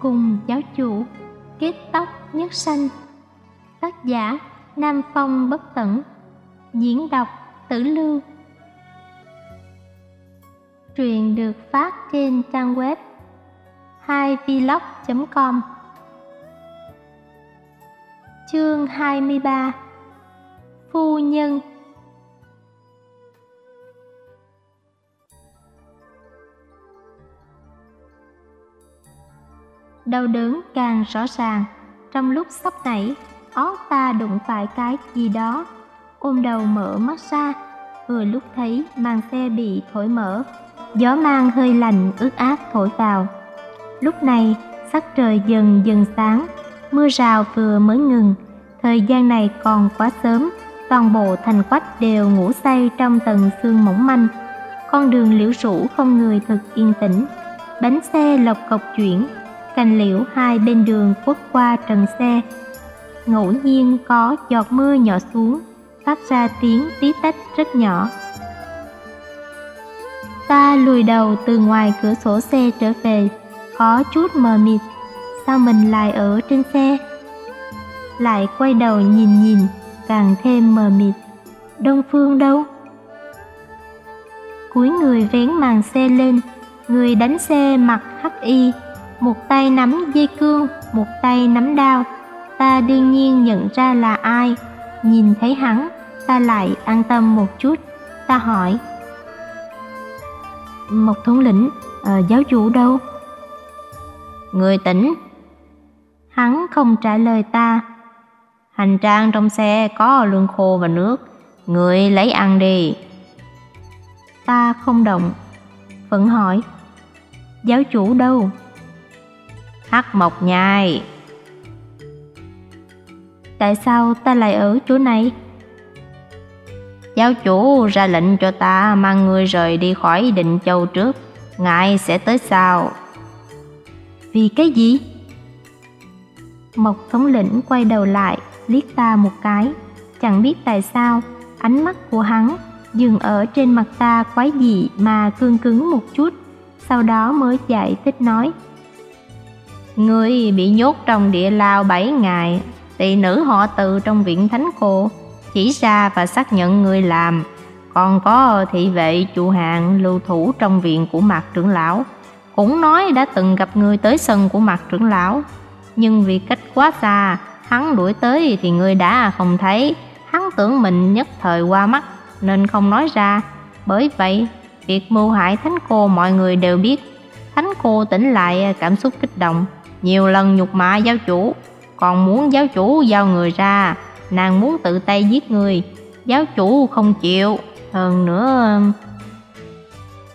cùng giáo chủ, kết tóc nhất sanh. Tác giả nam phong bất tẩn, diễn đọc tử lưu. Truyện được phát trên trang web hai vlog com. Chương 23 Phu nhân Đau đớn càng rõ ràng. Trong lúc sắp nảy, Ó ta đụng phải cái gì đó, Ôm đầu mở mắt ra. Vừa lúc thấy màn xe bị thổi mở, Gió mang hơi lạnh ướt át thổi vào. Lúc này, sắc trời dần dần sáng, Mưa rào vừa mới ngừng. Thời gian này còn quá sớm, Toàn bộ thành quách đều ngủ say trong tầng sương mỏng manh. Con đường liễu rủ không người thật yên tĩnh. Bánh xe lộc cộc chuyển Cành liễu hai bên đường quất qua trần xe. Ngẫu nhiên có giọt mưa nhỏ xuống, Phát ra tiếng tí tách rất nhỏ. Ta lùi đầu từ ngoài cửa sổ xe trở về, Có chút mờ mịt. Sao mình lại ở trên xe? Lại quay đầu nhìn nhìn, Càng thêm mờ mịt. Đông Phương đâu? Cuối người vén màn xe lên, Người đánh xe mặc hắc y. Một tay nắm dây cương Một tay nắm đao. Ta đương nhiên nhận ra là ai. Nhìn thấy hắn Ta lại an tâm một chút. Ta hỏi Mộc thống lĩnh à, Giáo chủ đâu? Người tỉnh. Hắn không trả lời ta. Hành trang trong xe có lương khô và nước. Người lấy ăn đi. Ta không động. Vẫn hỏi Giáo chủ đâu Hắc mộc nhai. Tại sao ta lại ở chỗ này? Giáo chủ ra lệnh cho ta mang người rời đi khỏi định châu trước, Ngài sẽ tới sau. Vì cái gì? Mộc thống lĩnh quay đầu lại, liếc ta một cái. Chẳng biết tại sao, ánh mắt của hắn dừng ở trên mặt ta quái dị mà cương cứng một chút, Sau đó mới giải thích nói Người bị nhốt trong địa lao 7 ngày Tỷ nữ họ từ trong viện thánh cô chỉ ra và xác nhận người làm. Còn có thị vệ chủ hạng lưu thủ trong viện của mặt trưởng lão, cũng nói đã từng gặp người tới sân của mặt trưởng lão. Nhưng vì cách quá xa, hắn đuổi tới thì người đã không thấy. Hắn tưởng mình nhất thời qua mắt, nên không nói ra. Bởi vậy, việc mưu hại thánh cô mọi người đều biết. Thánh cô tỉnh lại cảm xúc kích động nhiều lần nhục mạ giáo chủ, còn muốn giáo chủ giao người ra, nàng muốn tự tay giết người. Giáo chủ không chịu, hơn nữa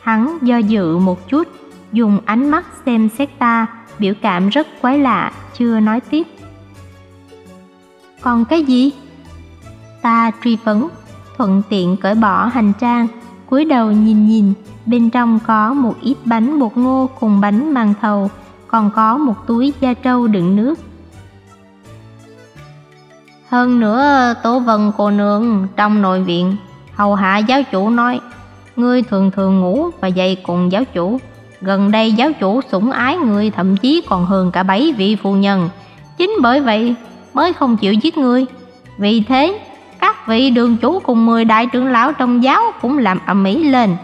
hắn do dự một chút, dùng ánh mắt xem xét ta, biểu cảm rất quái lạ, chưa nói tiếp. Còn cái gì? Ta truy vấn, thuận tiện cởi bỏ hành trang, cúi đầu nhìn nhìn, bên trong có một ít bánh bột ngô cùng bánh màng thầu còn có một túi da trâu đựng nước. Hơn nữa, Tố Vân cô nương trong nội viện, Hầu hạ giáo chủ nói, Ngươi thường thường ngủ và dậy cùng giáo chủ. Gần đây giáo chủ sủng ái ngươi, thậm chí còn hơn cả bảy vị phu nhân. Chính bởi vậy mới không chịu giết ngươi. Vì thế, các vị đường chủ cùng 10 đại trưởng lão trong giáo cũng làm ầm ĩ lên.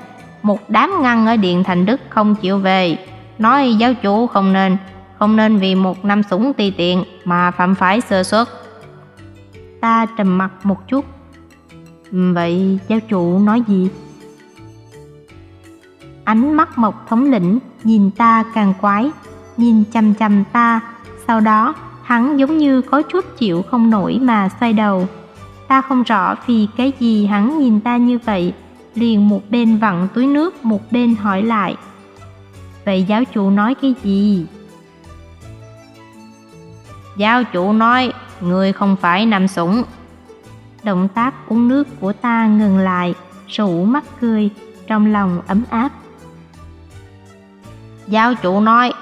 Một đám ngăn ở điện thành đức không chịu về. Nói giáo chủ không nên Không nên vì một năm sủng ti tiện mà phạm phải sơ suất. Ta trầm mặt một chút. Ừ, vậy giáo chủ nói gì? Ánh mắt mộc thống lĩnh nhìn ta càng quái, Nhìn chằm chằm ta. Sau đó, hắn giống như có chút chịu không nổi mà xoay đầu. Ta không rõ vì cái gì hắn nhìn ta như vậy. Liền một bên vặn túi nước, một bên hỏi lại. Vậy giáo chủ nói cái gì? Giáo chủ nói, Người không phải nằm sủng. Động tác uống nước của ta ngừng lại, Rủ mắt cười, Trong lòng ấm áp. Giáo chủ nói,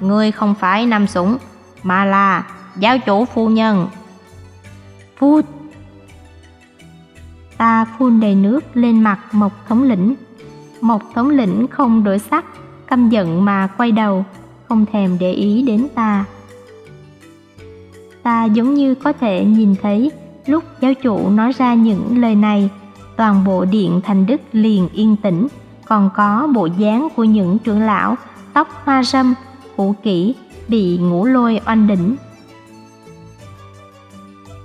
người không phải nằm sủng, Mà là giáo chủ phu nhân. Phu, Ta phun đầy nước lên mặt một thống lĩnh. Một thống lĩnh không đổi sắc. Căm giận mà quay đầu không thèm để ý đến ta. Ta giống như có thể nhìn thấy lúc giáo chủ nói ra những lời này, toàn bộ điện thành đức liền yên tĩnh, còn có bộ dáng của những trưởng lão tóc hoa râm, cũ kỹ, bị ngủ lôi oanh đỉnh.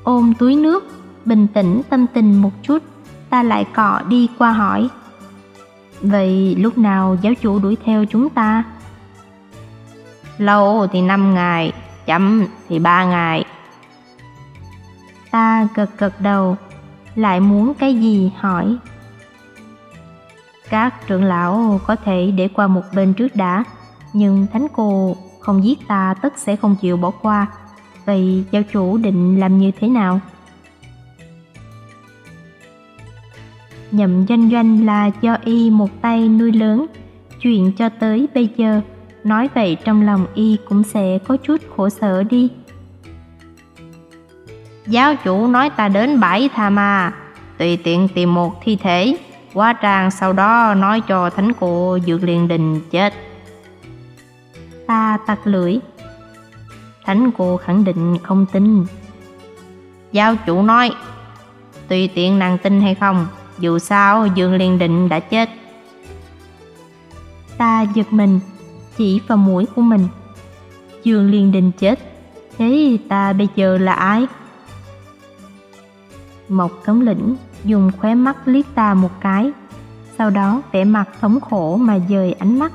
Ôm túi nước, bình tĩnh tâm tình một chút, ta lại cọ đi qua hỏi. Vậy lúc nào giáo chủ đuổi theo chúng ta? Lâu thì 5 ngày, chậm thì 3 ngày. Ta gật gật đầu, lại muốn cái gì hỏi. Các trưởng lão có thể để qua một bên trước đã, nhưng thánh cô không giết ta tất sẽ không chịu bỏ qua. Vậy giáo chủ định làm như thế nào? Nhậm doanh doanh là do y một tay nuôi lớn, chuyện cho tới bây giờ, nói vậy trong lòng y cũng sẽ có chút khổ sở đi. Giáo chủ nói ta đến bãi tha ma, tùy tiện tìm một thi thể, quá trang sau đó nói cho thánh cô dược liền đình chết. Ta tặc lưỡi, thánh cô khẳng định không tin. Giáo chủ nói, tùy tiện nàng tin hay không, dù sao Dương Liên Định đã chết. Ta giật mình, chỉ vào mũi của mình. Dương Liên Định chết, thế ta bây giờ là ai? Mộc cấm lĩnh dùng khóe mắt liếc ta một cái, sau đó vẻ mặt thống khổ mà dời ánh mắt.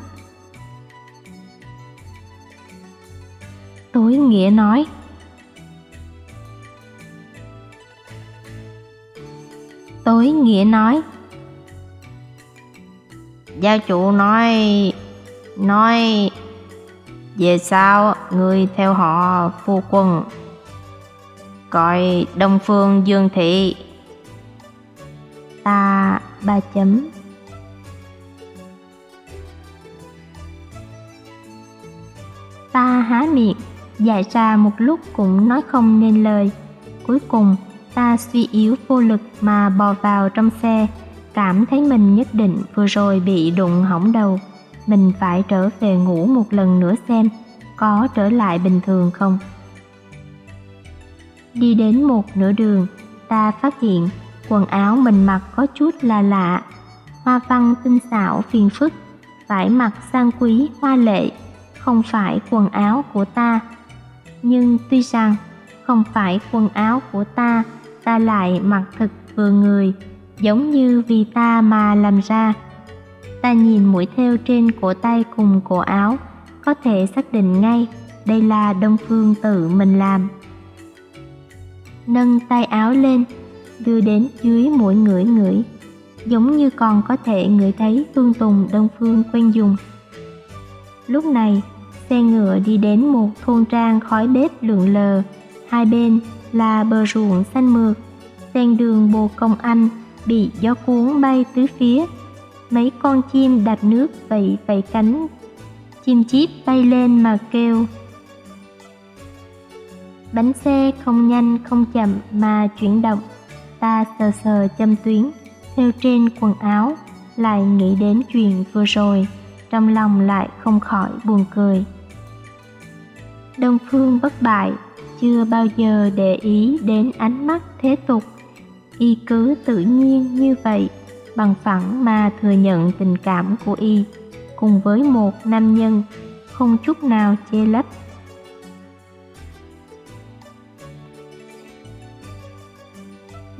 Tối nghĩa nói, Tối nghĩa nói. Gia chủ nói Nói Về sau người theo họ phu quân Gọi Đông Phương Dương Thị. Ta ba chấm. Ta há miệng Dài ra một lúc cũng nói không nên lời. Cuối cùng ta suy yếu vô lực mà bò vào trong xe, cảm thấy mình nhất định vừa rồi bị đụng hỏng đầu. Mình phải trở về ngủ một lần nữa xem có trở lại bình thường không. Đi đến một nửa đường, ta phát hiện quần áo mình mặc có chút là lạ, hoa văn tinh xảo phiền phức, phải mặc sang quý hoa lệ, không phải quần áo của ta. Nhưng tuy rằng không phải quần áo của ta, ta lại mặc thực vừa người, giống như vì ta mà làm ra. Ta nhìn mũi thêu trên cổ tay cùng cổ áo, có thể xác định ngay đây là Đông Phương tự mình làm. Nâng tay áo lên, đưa đến dưới mũi ngửi ngửi, giống như còn có thể ngửi thấy hương tùng Đông Phương quen dùng. Lúc này, xe ngựa đi đến một thôn trang khói bếp lượn lờ, hai bên là bờ ruộng xanh mượt, ven đường bồ công anh bị gió cuốn bay tứ phía. Mấy con chim đạp nước vẫy vẫy cánh, chim chíp bay lên mà kêu. Bánh xe không nhanh không chậm mà chuyển động, ta sờ sờ châm tuyến, theo trên quần áo, lại nghĩ đến chuyện vừa rồi, trong lòng lại không khỏi buồn cười. Đông Phương bất bại chưa bao giờ để ý đến ánh mắt thế tục y cứ tự nhiên như vậy bằng phẳng mà thừa nhận tình cảm của y cùng với một nam nhân không chút nào che lấp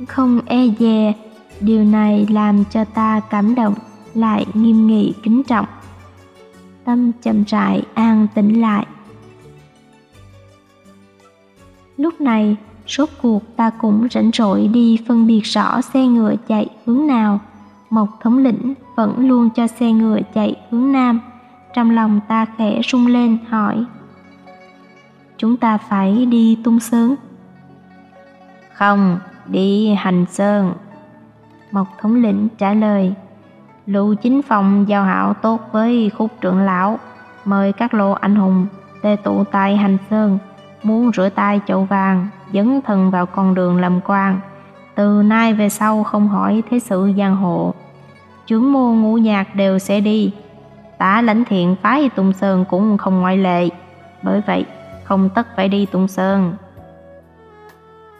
không e dè điều này làm cho ta cảm động lại nghiêm nghị kính trọng. Tâm chậm rãi an tĩnh lại. Lúc này, rốt cuộc ta cũng rảnh rỗi đi phân biệt rõ xe ngựa chạy hướng nào. Mộc thống lĩnh vẫn luôn cho xe ngựa chạy hướng nam. Trong lòng ta khẽ rung lên hỏi. Chúng ta phải đi tung sớm. Không, đi hành sơn. Mộc thống lĩnh trả lời. Lưu chính phòng giao hảo tốt với khúc trưởng lão, mời các lộ anh hùng tề tụ tại hành sơn muốn rửa tay chậu vàng, dấn thân vào con đường làm quan. Từ nay về sau không hỏi thế sự giang hộ. Chướng môn ngũ nhạc đều sẽ đi. Tả lãnh thiện phái Tung Sơn cũng không ngoại lệ, bởi vậy không tất phải đi Tung Sơn.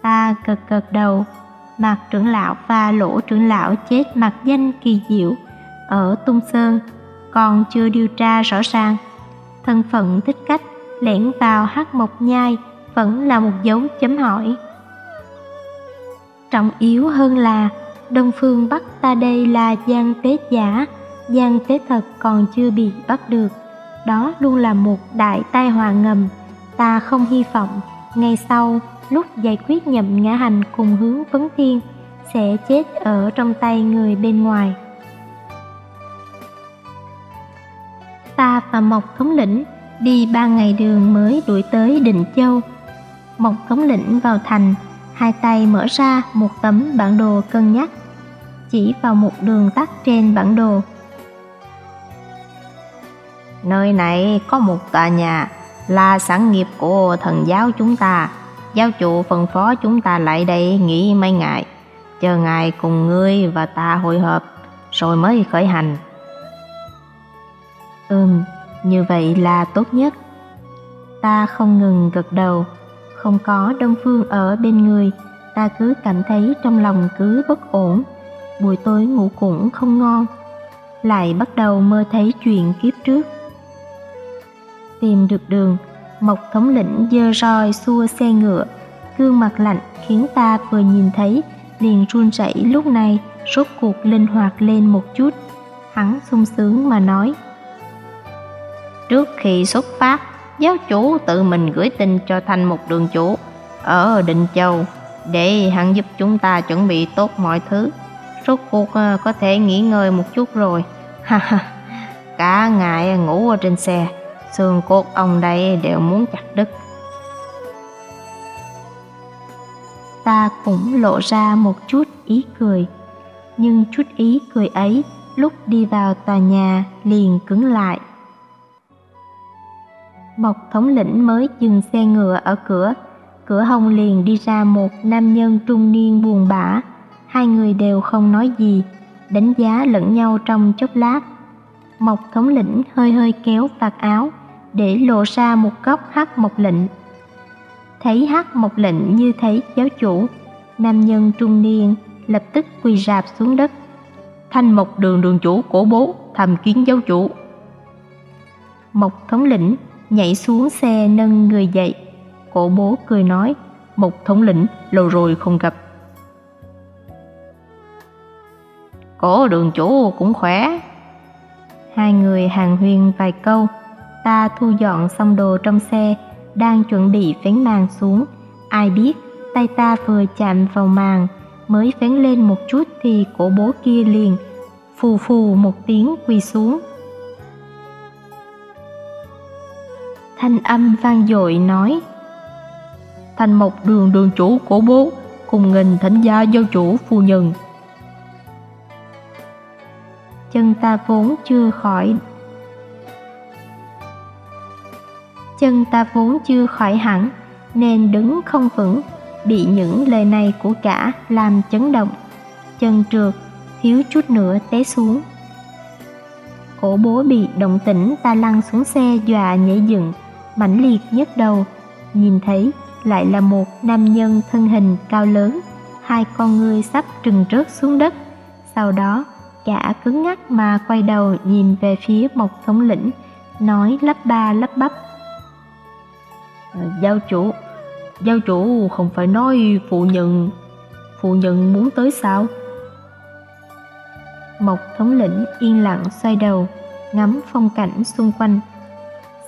Ta cực cực đầu, mặt trưởng lão và lỗ trưởng lão chết mặt danh kỳ diệu ở Tung Sơn, còn chưa điều tra rõ ràng. Thân phận thích cách lẻn vào hát mộc nhai vẫn là một dấu chấm hỏi. Trọng yếu hơn là Đông Phương bắt ta đây là gian tế giả, gian tế thật còn chưa bị bắt được. Đó luôn là một đại tai họa ngầm, ta không hy vọng ngày sau lúc giải quyết nhậm ngã hành cùng hướng vấn thiên sẽ chết ở trong tay người bên ngoài. Ta và Mộc Thống lĩnh đi ba ngày đường mới đuổi tới Định Châu. Mộc Thống lĩnh vào thành, hai tay mở ra một tấm bản đồ cân nhắc, chỉ vào một đường tắt trên bản đồ. Nơi này có một tòa nhà là sản nghiệp của thần giáo chúng ta. Giáo chủ phân phó chúng ta lại đây nghỉ mấy ngày, chờ ngài cùng ngươi và ta hội hợp, rồi mới khởi hành. Ừm, như vậy là tốt nhất. Ta không ngừng gật đầu, không có Đông Phương ở bên người, ta cứ cảm thấy trong lòng cứ bất ổn, buổi tối ngủ cũng không ngon, lại bắt đầu mơ thấy chuyện kiếp trước. Tìm được đường, Mộc thống lĩnh dơ roi xua xe ngựa, gương mặt lạnh khiến ta vừa nhìn thấy liền run rẩy lúc này rốt cuộc linh hoạt lên một chút. Hắn sung sướng mà nói. Trước khi xuất phát, giáo chủ tự mình gửi tin cho thành một đường chủ ở Định Châu để hắn giúp chúng ta chuẩn bị tốt mọi thứ. Rốt cuộc ờ, có thể nghỉ ngơi một chút rồi. Ha ha, cả ngày ngủ ở trên xe, xương cốt ông đây đều muốn chặt đứt. Ta cũng lộ ra một chút ý cười, nhưng chút ý cười ấy lúc đi vào tòa nhà liền cứng lại. Mộc thống lĩnh mới dừng xe ngựa ở cửa, cửa hông liền đi ra một nam nhân trung niên buồn bã. Hai người đều không nói gì, đánh giá lẫn nhau trong chốc lát. Mộc thống lĩnh hơi hơi kéo vạt áo, để lộ ra một góc hắc mộc lệnh. Thấy hắc mộc lệnh như thấy giáo chủ, nam nhân trung niên lập tức quỳ rạp xuống đất. Thanh mộc đường đường chủ cổ bố, thầm kiến giáo chủ. Mộc thống lĩnh nhảy xuống xe nâng người dậy. Cổ bố cười nói, một thống lĩnh lâu rồi không gặp. Cổ đường chủ cũng khỏe. Hai người hàng huyên vài câu, ta thu dọn xong đồ trong xe, đang chuẩn bị phén màn xuống. Ai biết, tay ta vừa chạm vào màn, mới phén lên một chút thì cổ bố kia liền, phù phù một tiếng quỳ xuống. Thanh âm vang dội nói, Thành một đường đường chủ cổ bố, cùng nghìn thỉnh gia do chủ phu nhân. Chân ta vốn chưa khỏi, chân ta vốn chưa khỏi hẳn, nên đứng không vững, bị những lời này của cả làm chấn động. Chân trượt, thiếu chút nữa té xuống. Cổ bố bị động tĩnh, ta lăn xuống xe dọa nhảy dựng mãnh liệt nhất đầu, nhìn thấy lại là một nam nhân thân hình cao lớn, hai con ngươi sắp trừng rớt xuống đất. Sau đó, cả cứng ngắc mà quay đầu nhìn về phía một thống lĩnh, nói lắp ba lắp bắp. À, giao chủ, giao chủ không phải nói phụ nhân, phụ nhân muốn tới sao? Mộc thống lĩnh yên lặng xoay đầu, ngắm phong cảnh xung quanh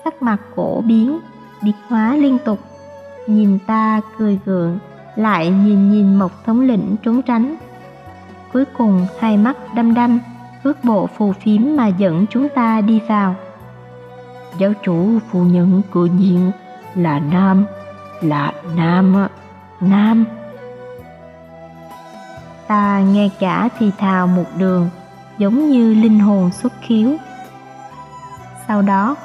sắc mặt cổ biến, biến hóa liên tục. Nhìn ta cười gượng, lại nhìn nhìn Mộc thống lĩnh trốn tránh. Cuối cùng hai mắt đăm đăm, cước bộ phù phiếm mà dẫn chúng ta đi vào. Giáo chủ phu nhân cự nhiên là nam, là nam, nam. Ta nghe cả thì thào một đường, giống như linh hồn xuất khiếu. Sau đó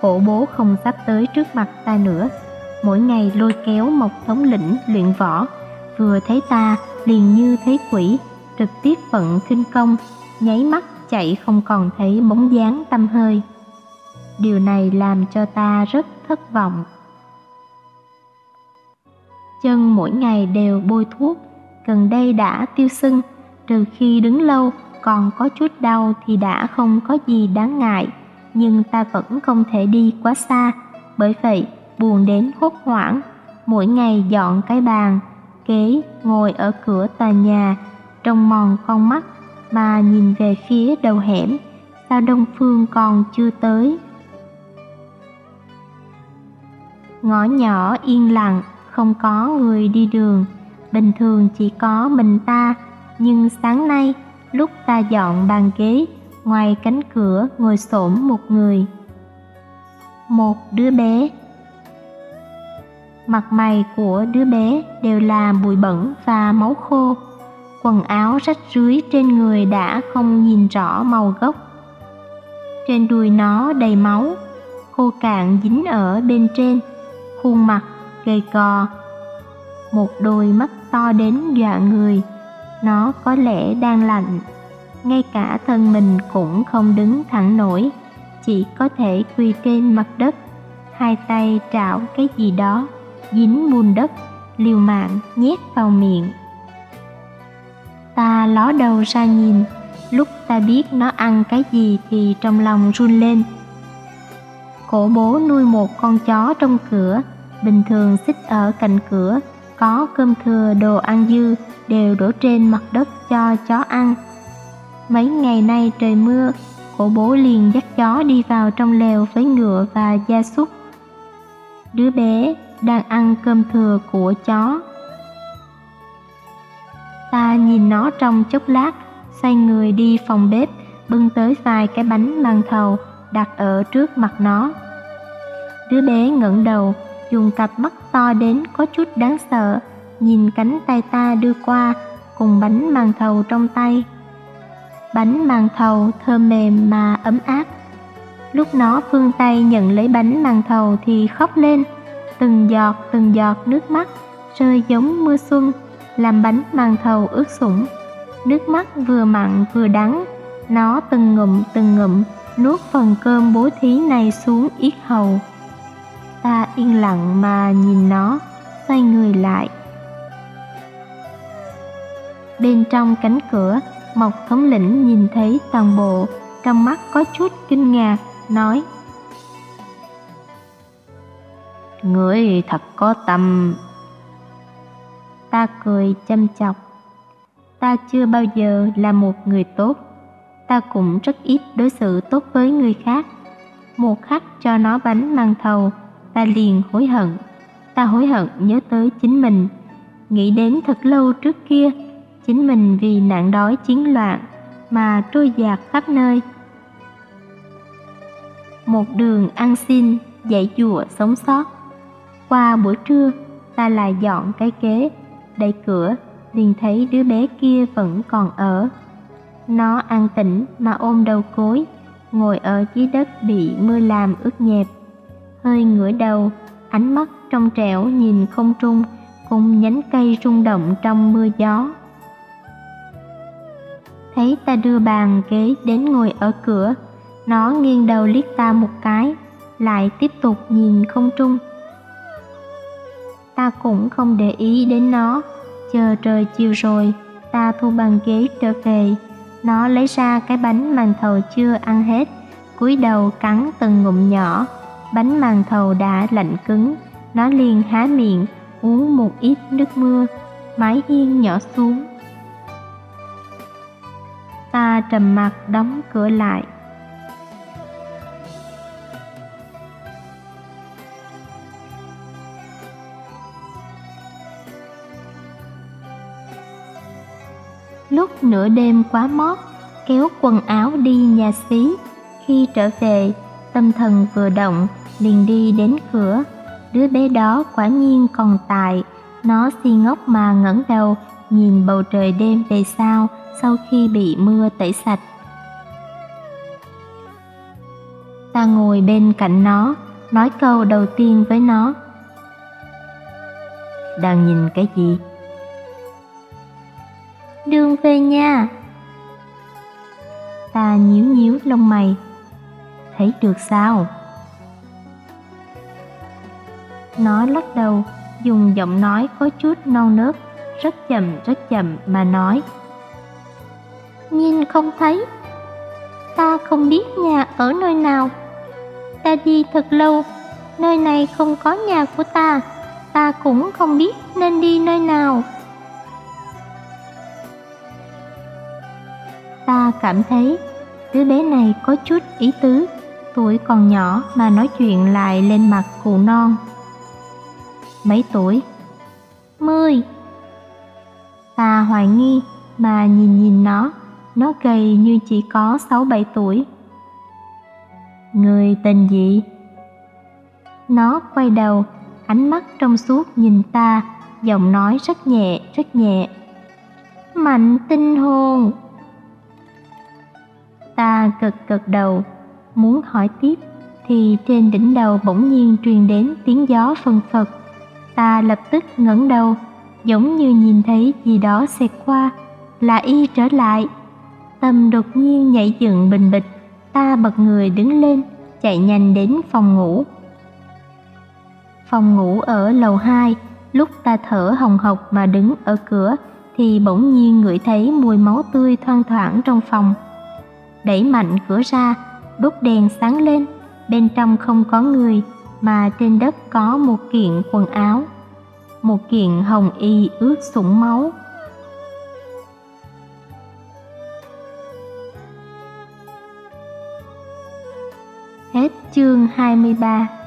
hổ bố không sắp tới trước mặt ta nữa. Mỗi ngày lôi kéo một thống lĩnh luyện võ. Vừa thấy ta liền như thấy quỷ. Trực tiếp vận kinh công nháy mắt chạy không còn thấy bóng dáng tâm hơi. Điều này làm cho ta rất thất vọng. Chân mỗi ngày đều bôi thuốc, gần đây đã tiêu sưng, trừ khi đứng lâu còn có chút đau thì đã không có gì đáng ngại, nhưng ta vẫn không thể đi quá xa, bởi vậy buồn đến hốt hoảng, mỗi ngày dọn cái bàn, ghế, ngồi ở cửa tòa nhà, trông mòn con mắt mà nhìn về phía đầu hẻm, sao Đông Phương còn chưa tới. Ngõ nhỏ yên lặng, không có người đi đường, bình thường chỉ có mình ta, nhưng sáng nay lúc ta dọn bàn ghế, ngoài cánh cửa ngồi xổm một người. Một đứa bé Mặt mày của đứa bé đều là bụi bẩn và máu khô, quần áo rách rưới trên người đã không nhìn rõ màu gốc. Trên đùi nó đầy máu, khô cạn dính ở bên trên, khuôn mặt gầy cò, một đôi mắt to đến dọa người, nó có lẽ đang lạnh. Ngay cả thân mình cũng không đứng thẳng nổi, chỉ có thể quỳ trên mặt đất, hai tay trảo cái gì đó, dính bùn đất, liều mạng nhét vào miệng. Ta ló đầu ra nhìn, lúc ta biết nó ăn cái gì thì trong lòng run lên. Cổ bố nuôi một con chó trong cửa, bình thường xích ở cạnh cửa, có cơm thừa đồ ăn dư đều đổ trên mặt đất cho chó ăn. Mấy ngày nay trời mưa, cổ bố liền dắt chó đi vào trong lều với ngựa và gia súc. Đứa bé đang ăn cơm thừa của chó. Ta nhìn nó trong chốc lát, xoay người đi phòng bếp, bưng tới vài cái bánh màn thầu đặt ở trước mặt nó. Đứa bé ngẩng đầu, dùng cặp mắt to đến có chút đáng sợ, nhìn cánh tay ta đưa qua cùng bánh màn thầu trong tay. Bánh màng thầu thơm mềm mà ấm áp. Lúc nó phương tay nhận lấy bánh màng thầu thì khóc lên, từng giọt từng giọt nước mắt rơi giống mưa xuân, làm bánh màng thầu ướt sũng. Nước mắt vừa mặn vừa đắng, nó từng ngụm từng ngụm nuốt phần cơm bố thí này xuống yết hầu. Ta yên lặng mà nhìn nó, xoay người lại. Bên trong cánh cửa, Mộc thống lĩnh nhìn thấy toàn bộ, trong mắt có chút kinh ngạc, nói Người thật có tâm. Ta cười châm chọc. Ta chưa bao giờ là một người tốt. Ta cũng rất ít đối xử tốt với người khác. Một khách cho nó bánh mang thầu, ta liền hối hận. Ta hối hận nhớ tới chính mình. Nghĩ đến thật lâu trước kia, chính mình vì nạn đói chiến loạn mà trôi dạt khắp nơi. Một đường ăn xin, dạy dùa sống sót. Qua buổi trưa, ta lại dọn cái kế, đẩy cửa, liền thấy đứa bé kia vẫn còn ở. Nó ăn tỉnh mà ôm đầu cối, ngồi ở dưới đất bị mưa làm ướt nhẹp. Hơi ngửa đầu, ánh mắt trong trẻo nhìn không trung, cùng nhánh cây rung động trong mưa gió. Thấy ta đưa bàn ghế đến ngồi ở cửa, nó nghiêng đầu liếc ta một cái, lại tiếp tục nhìn không trung. Ta cũng không để ý đến nó, chờ trời chiều rồi, ta thu bàn ghế trở về. Nó lấy ra cái bánh màn thầu chưa ăn hết, cúi đầu cắn từng ngụm nhỏ. Bánh màn thầu đã lạnh cứng, nó liền há miệng, uống một ít nước mưa, mái hiên nhỏ xuống. Ta trầm mặt đóng cửa lại. Lúc nửa đêm quá mót, kéo quần áo đi nhà xí. Khi trở về, tâm thần vừa động, liền đi đến cửa. Đứa bé đó quả nhiên còn tại, nó si ngốc mà ngẩng đầu, nhìn bầu trời đêm về sao sau khi bị mưa tẩy sạch. Ta ngồi bên cạnh nó, nói câu đầu tiên với nó. Đang nhìn cái gì? Đường về nhà. Ta nhíu nhíu lông mày. Thấy được sao? Nó lắc đầu, dùng giọng nói có chút non nớt, rất chậm rất chậm mà nói. Nhìn không thấy. Ta không biết nhà ở nơi nào. Ta đi thật lâu, nơi này không có nhà của ta. Ta cũng không biết nên đi nơi nào. Ta cảm thấy đứa bé này có chút ý tứ, tuổi còn nhỏ mà nói chuyện lại lên mặt cụ non. Mấy tuổi? Mười. Ta hoài nghi mà nhìn nhìn nó, nó gầy như chỉ có sáu bảy tuổi. Người tên gì? Nó quay đầu, ánh mắt trong suốt nhìn ta, giọng nói rất nhẹ, rất nhẹ. Mạnh tinh hồn. Ta cực cực đầu, muốn hỏi tiếp, thì trên đỉnh đầu bỗng nhiên truyền đến tiếng gió phân phật. Ta lập tức ngẩng đầu, giống như nhìn thấy gì đó xẹt qua, là y trở lại. Tâm đột nhiên nhảy dựng bình bịch, ta bật người đứng lên, chạy nhanh đến phòng ngủ. Phòng ngủ ở lầu 2, lúc ta thở hồng hộc mà đứng ở cửa thì bỗng nhiên ngửi thấy mùi máu tươi thoang thoảng trong phòng. Đẩy mạnh cửa ra, đốt đèn sáng lên, bên trong không có người mà trên đất có một kiện quần áo. Một kiện hồng y ướt sũng máu. Chương 23